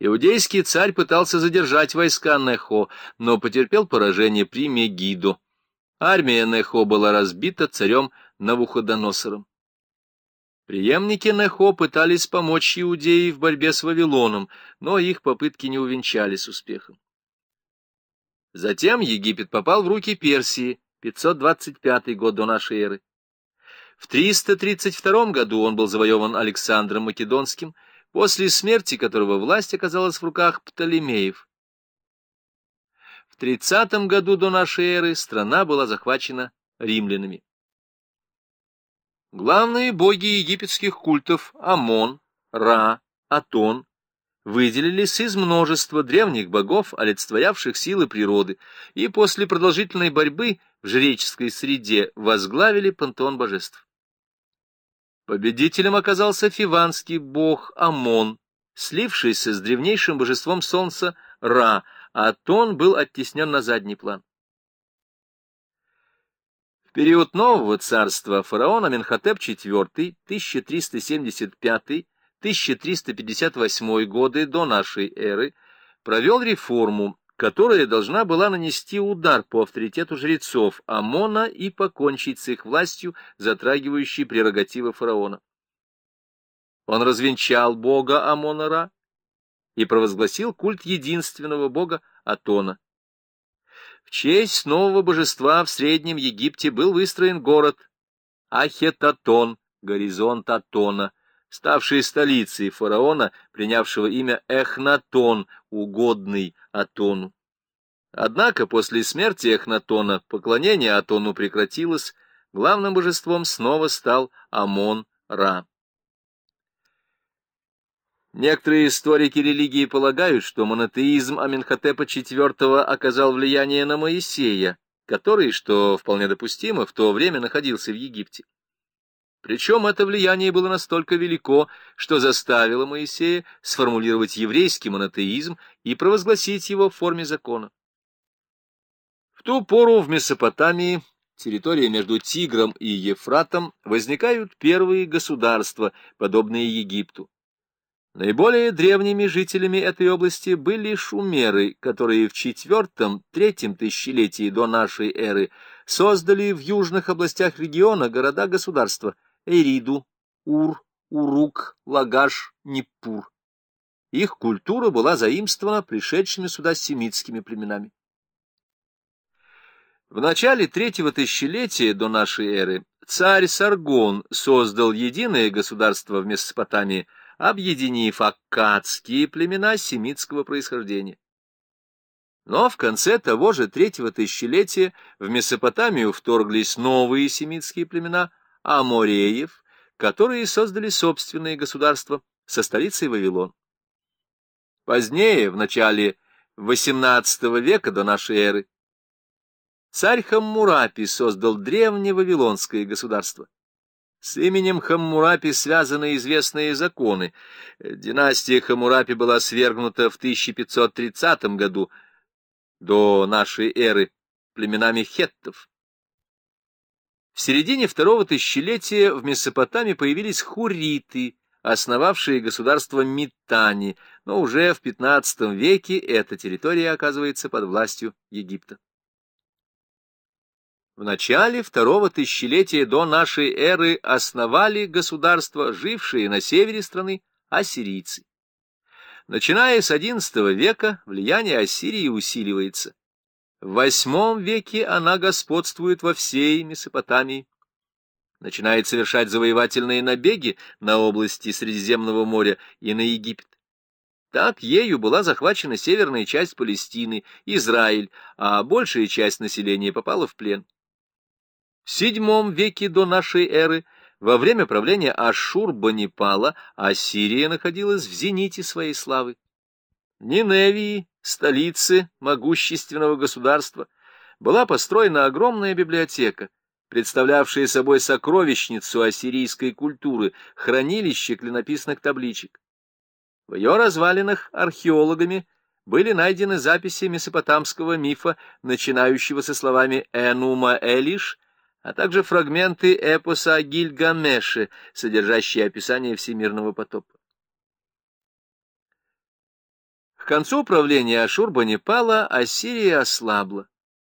Иудейский царь пытался задержать войска Нехо, но потерпел поражение при Мегидо. Армия Нехо была разбита царем Навуходоносором. Приемники Нехо пытались помочь иудеи в борьбе с Вавилоном, но их попытки не увенчались успехом. Затем Египет попал в руки Персии, 525 год до нашей эры. В 332 году он был завоеван Александром Македонским, после смерти которого власть оказалась в руках Птолемеев. В 30 году до нашей эры страна была захвачена римлянами. Главные боги египетских культов Амон, Ра, Атон выделились из множества древних богов, олицетворявших силы природы, и после продолжительной борьбы в жреческой среде возглавили пантеон божеств. Победителем оказался фиванский бог Амон, слившийся с древнейшим божеством солнца Ра, а Тон был оттеснен на задний план. В период нового царства фараона Менхотеп IV 1375-1358 годы до нашей эры провел реформу, которая должна была нанести удар по авторитету жрецов Амона и покончить с их властью, затрагивающей прерогативы фараона. Он развенчал бога Амона-Ра и провозгласил культ единственного бога Атона. В честь нового божества в Среднем Египте был выстроен город Ахетатон, горизонт Атона, ставший столицей фараона, принявшего имя Эхнатон, угодный Атону. Однако после смерти Эхнатона поклонение Атону прекратилось, главным божеством снова стал Амон-Ра. Некоторые историки религии полагают, что монотеизм Аменхотепа IV оказал влияние на Моисея, который, что вполне допустимо, в то время находился в Египте. Причем это влияние было настолько велико, что заставило Моисея сформулировать еврейский монотеизм и провозгласить его в форме закона. В ту пору в Месопотамии, территория между Тигром и Ефратом, возникают первые государства, подобные Египту. Наиболее древними жителями этой области были шумеры, которые в IV-III тысячелетии до нашей эры создали в южных областях региона города-государства – Эриду, Ур, Урук, Лагаш, Ниппур. Их культура была заимствована пришедшими сюда семитскими племенами. В начале третьего тысячелетия до нашей эры царь Саргон создал единое государство в Месопотамии, объединив аккадские племена семитского происхождения. Но в конце того же третьего тысячелетия в Месопотамию вторглись новые семитские племена – амореев, которые создали собственное государство со столицей Вавилон. Позднее, в начале XVIII века до нашей эры, царь Хаммурапи создал древнее вавилонское государство. С именем Хаммурапи связаны известные законы. Династия Хаммурапи была свергнута в 1530 году до нашей эры племенами хеттов. В середине второго тысячелетия в Месопотамии появились хуриты, основавшие государство Митани, но уже в XV веке эта территория оказывается под властью Египта. В начале второго тысячелетия до нашей эры основали государства, жившие на севере страны, ассирийцы. Начиная с XI века влияние Ассирии усиливается. В восьмом веке она господствует во всей Месопотамии, начинает совершать завоевательные набеги на области Средиземного моря и на Египет. Так ею была захвачена северная часть Палестины, Израиль, а большая часть населения попала в плен. В седьмом веке до нашей эры, во время правления Ашур-Банипала, Ассирия находилась в зените своей славы. Ниневии, столицы могущественного государства, была построена огромная библиотека, представлявшая собой сокровищницу ассирийской культуры, хранилище клинописных табличек. В ее развалинах археологами были найдены записи месопотамского мифа, начинающего со словами «Энума Элиш», а также фрагменты эпоса о содержащие описание всемирного потопа. Концу правления Ашурбанипала Ассирия ослабла.